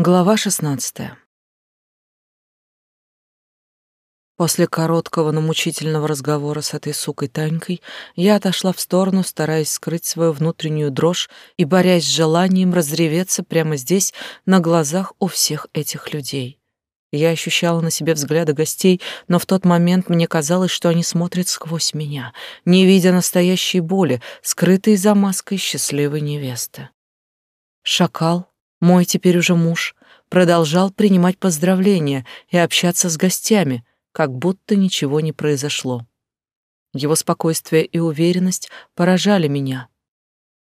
Глава 16. После короткого, но мучительного разговора с этой сукой Танькой я отошла в сторону, стараясь скрыть свою внутреннюю дрожь и борясь с желанием разреветься прямо здесь, на глазах у всех этих людей. Я ощущала на себе взгляды гостей, но в тот момент мне казалось, что они смотрят сквозь меня, не видя настоящей боли, скрытой за маской счастливой невесты. Шакал мой теперь уже муж продолжал принимать поздравления и общаться с гостями, как будто ничего не произошло. Его спокойствие и уверенность поражали меня,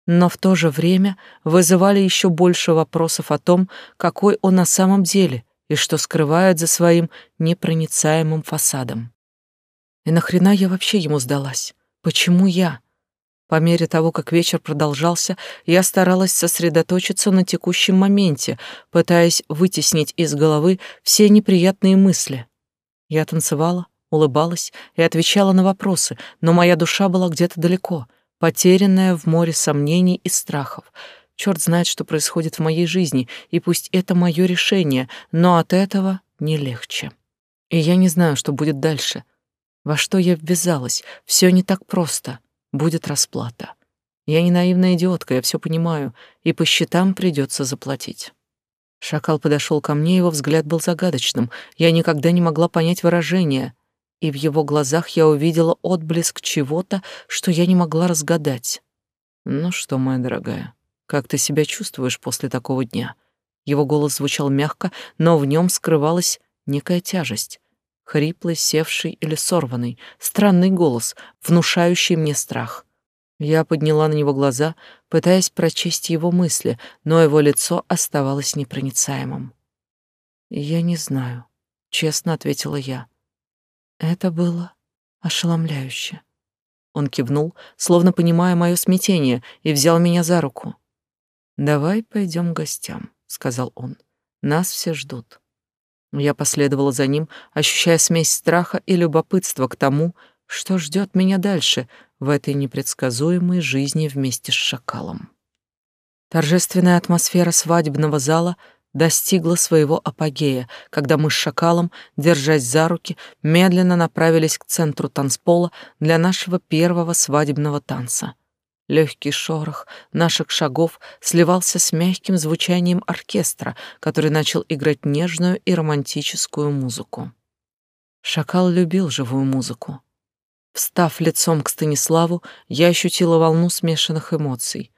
но в то же время вызывали еще больше вопросов о том, какой он на самом деле и что скрывает за своим непроницаемым фасадом. И нахрена я вообще ему сдалась? Почему я? По мере того, как вечер продолжался, я старалась сосредоточиться на текущем моменте, пытаясь вытеснить из головы все неприятные мысли. Я танцевала, улыбалась и отвечала на вопросы, но моя душа была где-то далеко, потерянная в море сомнений и страхов. Черт знает, что происходит в моей жизни, и пусть это мое решение, но от этого не легче. И я не знаю, что будет дальше. Во что я ввязалась, все не так просто — будет расплата. Я не наивная идиотка, я все понимаю, и по счетам придется заплатить. Шакал подошел ко мне, его взгляд был загадочным. Я никогда не могла понять выражение, и в его глазах я увидела отблеск чего-то, что я не могла разгадать. «Ну что, моя дорогая, как ты себя чувствуешь после такого дня?» Его голос звучал мягко, но в нем скрывалась некая тяжесть хриплый, севший или сорванный, странный голос, внушающий мне страх. Я подняла на него глаза, пытаясь прочесть его мысли, но его лицо оставалось непроницаемым. «Я не знаю», — честно ответила я. Это было ошеломляюще. Он кивнул, словно понимая мое смятение, и взял меня за руку. «Давай пойдем к гостям», — сказал он. «Нас все ждут». Я последовала за ним, ощущая смесь страха и любопытства к тому, что ждет меня дальше в этой непредсказуемой жизни вместе с шакалом. Торжественная атмосфера свадебного зала достигла своего апогея, когда мы с шакалом, держась за руки, медленно направились к центру танцпола для нашего первого свадебного танца — Легкий шорох наших шагов сливался с мягким звучанием оркестра, который начал играть нежную и романтическую музыку. Шакал любил живую музыку. Встав лицом к Станиславу, я ощутила волну смешанных эмоций.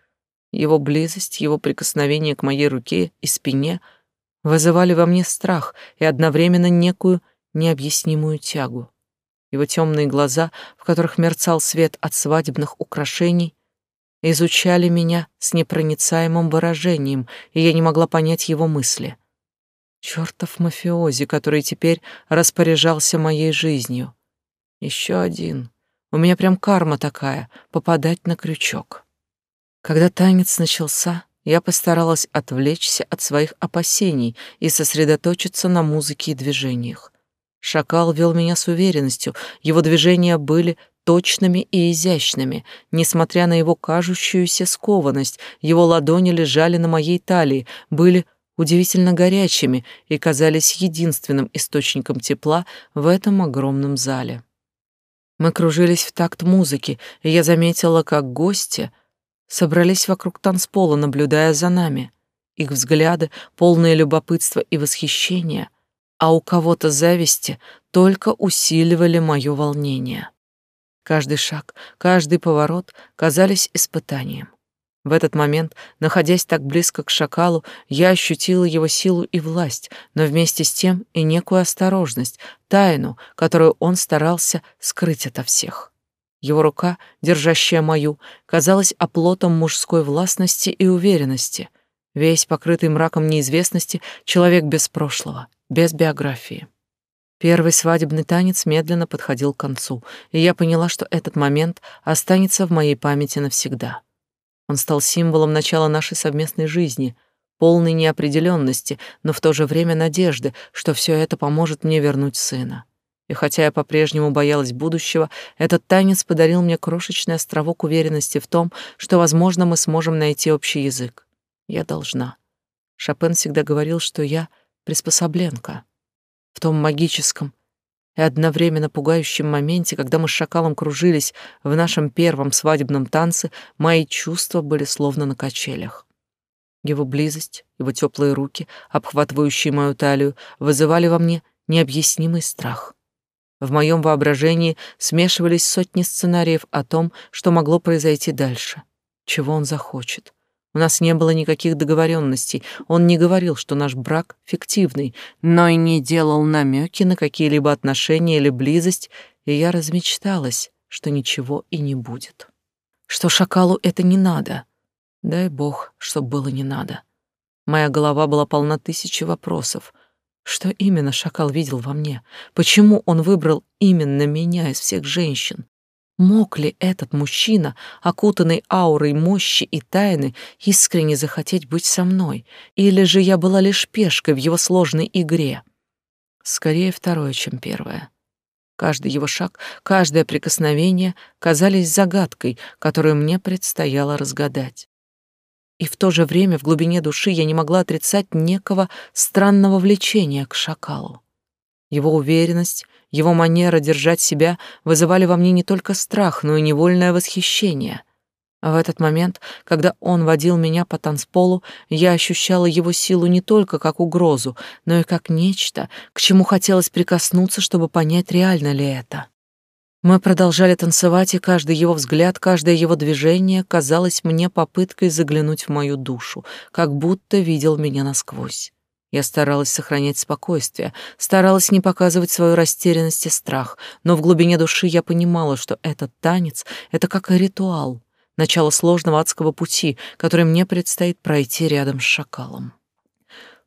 Его близость, его прикосновение к моей руке и спине вызывали во мне страх и одновременно некую необъяснимую тягу. Его темные глаза, в которых мерцал свет от свадебных украшений, изучали меня с непроницаемым выражением, и я не могла понять его мысли. Чёртов мафиози, который теперь распоряжался моей жизнью. Еще один. У меня прям карма такая — попадать на крючок. Когда танец начался, я постаралась отвлечься от своих опасений и сосредоточиться на музыке и движениях. Шакал вел меня с уверенностью, его движения были точными и изящными. Несмотря на его кажущуюся скованность, его ладони лежали на моей талии, были удивительно горячими и казались единственным источником тепла в этом огромном зале. Мы кружились в такт музыки, и я заметила, как гости собрались вокруг танцпола, наблюдая за нами. Их взгляды, полные любопытства и восхищения, а у кого-то зависти, только усиливали мое волнение. Каждый шаг, каждый поворот казались испытанием. В этот момент, находясь так близко к шакалу, я ощутила его силу и власть, но вместе с тем и некую осторожность, тайну, которую он старался скрыть ото всех. Его рука, держащая мою, казалась оплотом мужской властности и уверенности. Весь покрытый мраком неизвестности, человек без прошлого, без биографии. Первый свадебный танец медленно подходил к концу, и я поняла, что этот момент останется в моей памяти навсегда. Он стал символом начала нашей совместной жизни, полной неопределенности, но в то же время надежды, что все это поможет мне вернуть сына. И хотя я по-прежнему боялась будущего, этот танец подарил мне крошечный островок уверенности в том, что, возможно, мы сможем найти общий язык. Я должна. Шопен всегда говорил, что я приспособленка. В том магическом и одновременно пугающем моменте, когда мы с шакалом кружились в нашем первом свадебном танце, мои чувства были словно на качелях. Его близость, его теплые руки, обхватывающие мою талию, вызывали во мне необъяснимый страх. В моем воображении смешивались сотни сценариев о том, что могло произойти дальше, чего он захочет. У нас не было никаких договоренностей. Он не говорил, что наш брак фиктивный, но и не делал намеки на какие-либо отношения или близость, и я размечталась, что ничего и не будет. Что шакалу это не надо. Дай бог, чтоб было не надо. Моя голова была полна тысячи вопросов. Что именно шакал видел во мне? Почему он выбрал именно меня из всех женщин? Мог ли этот мужчина, окутанный аурой мощи и тайны, искренне захотеть быть со мной? Или же я была лишь пешкой в его сложной игре? Скорее второе, чем первое. Каждый его шаг, каждое прикосновение казались загадкой, которую мне предстояло разгадать. И в то же время в глубине души я не могла отрицать некого странного влечения к шакалу. Его уверенность, его манера держать себя вызывали во мне не только страх, но и невольное восхищение. В этот момент, когда он водил меня по танцполу, я ощущала его силу не только как угрозу, но и как нечто, к чему хотелось прикоснуться, чтобы понять, реально ли это. Мы продолжали танцевать, и каждый его взгляд, каждое его движение казалось мне попыткой заглянуть в мою душу, как будто видел меня насквозь. Я старалась сохранять спокойствие, старалась не показывать свою растерянность и страх, но в глубине души я понимала, что этот танец — это как ритуал, начало сложного адского пути, который мне предстоит пройти рядом с шакалом.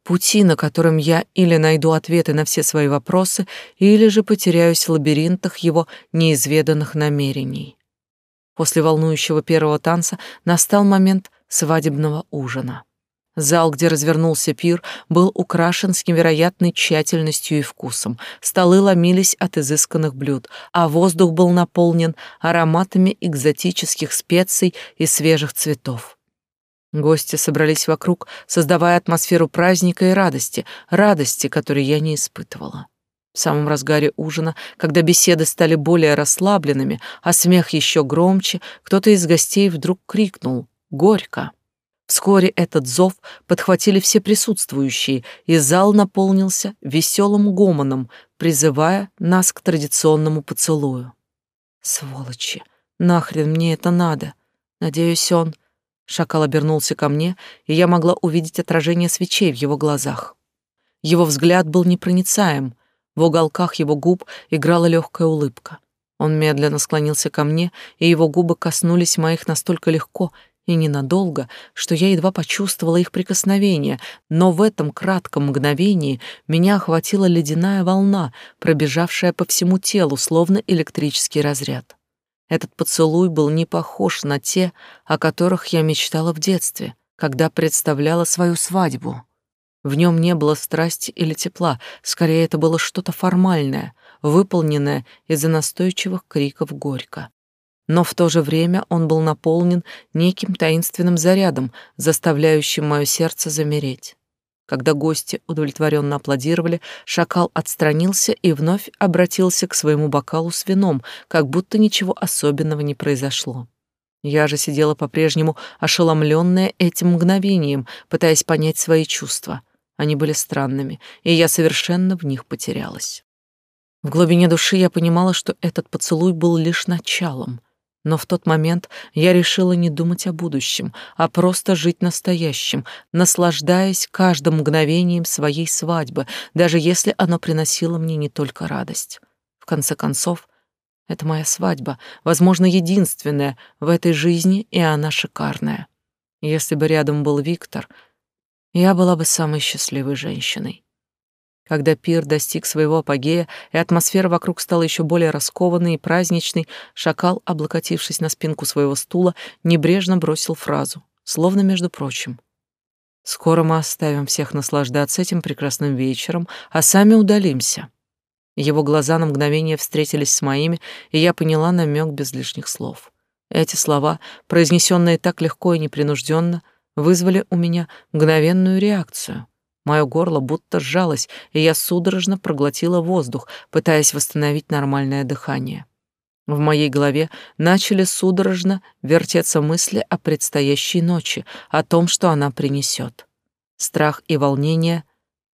Пути, на котором я или найду ответы на все свои вопросы, или же потеряюсь в лабиринтах его неизведанных намерений. После волнующего первого танца настал момент свадебного ужина. Зал, где развернулся пир, был украшен с невероятной тщательностью и вкусом. Столы ломились от изысканных блюд, а воздух был наполнен ароматами экзотических специй и свежих цветов. Гости собрались вокруг, создавая атмосферу праздника и радости, радости, которой я не испытывала. В самом разгаре ужина, когда беседы стали более расслабленными, а смех еще громче, кто-то из гостей вдруг крикнул «Горько!». Вскоре этот зов подхватили все присутствующие, и зал наполнился веселым гомоном, призывая нас к традиционному поцелую. Сволочи, нахрен мне это надо? Надеюсь, он... Шакал обернулся ко мне, и я могла увидеть отражение свечей в его глазах. Его взгляд был непроницаем, в уголках его губ играла легкая улыбка. Он медленно склонился ко мне, и его губы коснулись моих настолько легко и ненадолго, что я едва почувствовала их прикосновение, но в этом кратком мгновении меня охватила ледяная волна, пробежавшая по всему телу, словно электрический разряд. Этот поцелуй был не похож на те, о которых я мечтала в детстве, когда представляла свою свадьбу. В нем не было страсти или тепла, скорее это было что-то формальное, выполненное из-за настойчивых криков горько но в то же время он был наполнен неким таинственным зарядом, заставляющим мое сердце замереть. Когда гости удовлетворенно аплодировали, шакал отстранился и вновь обратился к своему бокалу с вином, как будто ничего особенного не произошло. Я же сидела по-прежнему ошеломленная этим мгновением, пытаясь понять свои чувства. Они были странными, и я совершенно в них потерялась. В глубине души я понимала, что этот поцелуй был лишь началом — но в тот момент я решила не думать о будущем, а просто жить настоящим, наслаждаясь каждым мгновением своей свадьбы, даже если оно приносило мне не только радость. В конце концов, это моя свадьба, возможно, единственная в этой жизни, и она шикарная. Если бы рядом был Виктор, я была бы самой счастливой женщиной. Когда пир достиг своего апогея, и атмосфера вокруг стала еще более раскованной и праздничной, шакал, облокотившись на спинку своего стула, небрежно бросил фразу, словно между прочим. «Скоро мы оставим всех наслаждаться этим прекрасным вечером, а сами удалимся». Его глаза на мгновение встретились с моими, и я поняла намек без лишних слов. Эти слова, произнесенные так легко и непринужденно, вызвали у меня мгновенную реакцию. Мое горло будто сжалось, и я судорожно проглотила воздух, пытаясь восстановить нормальное дыхание. В моей голове начали судорожно вертеться мысли о предстоящей ночи, о том, что она принесет. Страх и волнение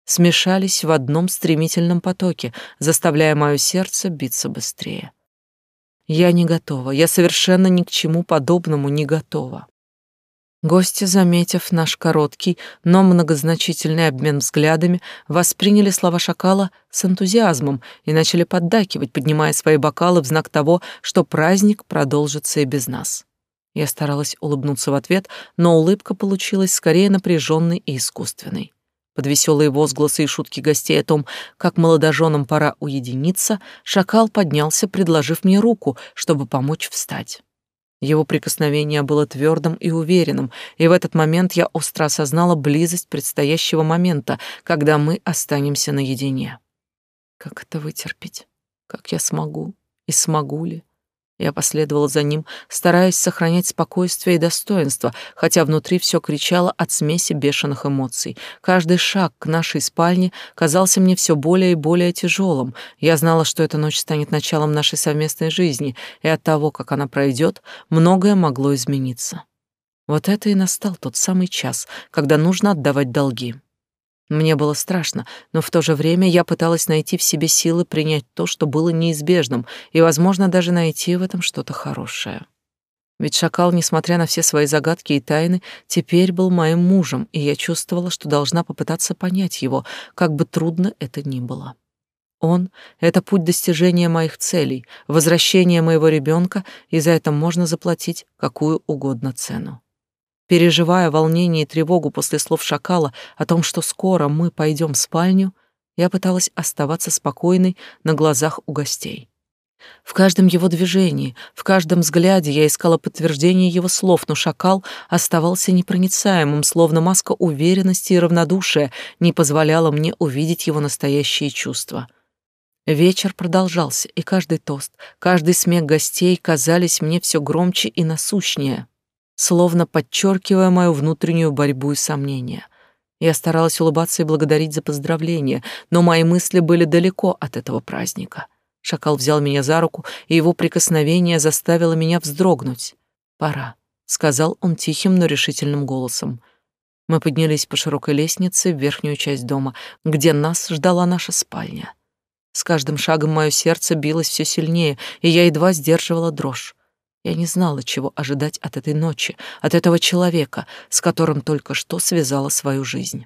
смешались в одном стремительном потоке, заставляя мое сердце биться быстрее. Я не готова, я совершенно ни к чему подобному не готова. Гости, заметив наш короткий, но многозначительный обмен взглядами, восприняли слова шакала с энтузиазмом и начали поддакивать, поднимая свои бокалы в знак того, что праздник продолжится и без нас. Я старалась улыбнуться в ответ, но улыбка получилась скорее напряженной и искусственной. Под веселые возгласы и шутки гостей о том, как молодоженам пора уединиться, шакал поднялся, предложив мне руку, чтобы помочь встать. Его прикосновение было твердым и уверенным, и в этот момент я остро осознала близость предстоящего момента, когда мы останемся наедине. Как это вытерпеть? Как я смогу? И смогу ли? Я последовала за ним, стараясь сохранять спокойствие и достоинство, хотя внутри все кричало от смеси бешеных эмоций. Каждый шаг к нашей спальне казался мне все более и более тяжелым. Я знала, что эта ночь станет началом нашей совместной жизни, и от того, как она пройдет, многое могло измениться. Вот это и настал тот самый час, когда нужно отдавать долги. Мне было страшно, но в то же время я пыталась найти в себе силы принять то, что было неизбежным, и, возможно, даже найти в этом что-то хорошее. Ведь шакал, несмотря на все свои загадки и тайны, теперь был моим мужем, и я чувствовала, что должна попытаться понять его, как бы трудно это ни было. Он — это путь достижения моих целей, возвращения моего ребенка, и за это можно заплатить какую угодно цену. Переживая волнение и тревогу после слов шакала о том, что скоро мы пойдем в спальню, я пыталась оставаться спокойной на глазах у гостей. В каждом его движении, в каждом взгляде я искала подтверждение его слов, но шакал оставался непроницаемым, словно маска уверенности и равнодушия не позволяла мне увидеть его настоящие чувства. Вечер продолжался, и каждый тост, каждый смех гостей казались мне все громче и насущнее словно подчеркивая мою внутреннюю борьбу и сомнения. Я старалась улыбаться и благодарить за поздравления, но мои мысли были далеко от этого праздника. Шакал взял меня за руку, и его прикосновение заставило меня вздрогнуть. «Пора», — сказал он тихим, но решительным голосом. Мы поднялись по широкой лестнице в верхнюю часть дома, где нас ждала наша спальня. С каждым шагом мое сердце билось все сильнее, и я едва сдерживала дрожь. Я не знала, чего ожидать от этой ночи, от этого человека, с которым только что связала свою жизнь.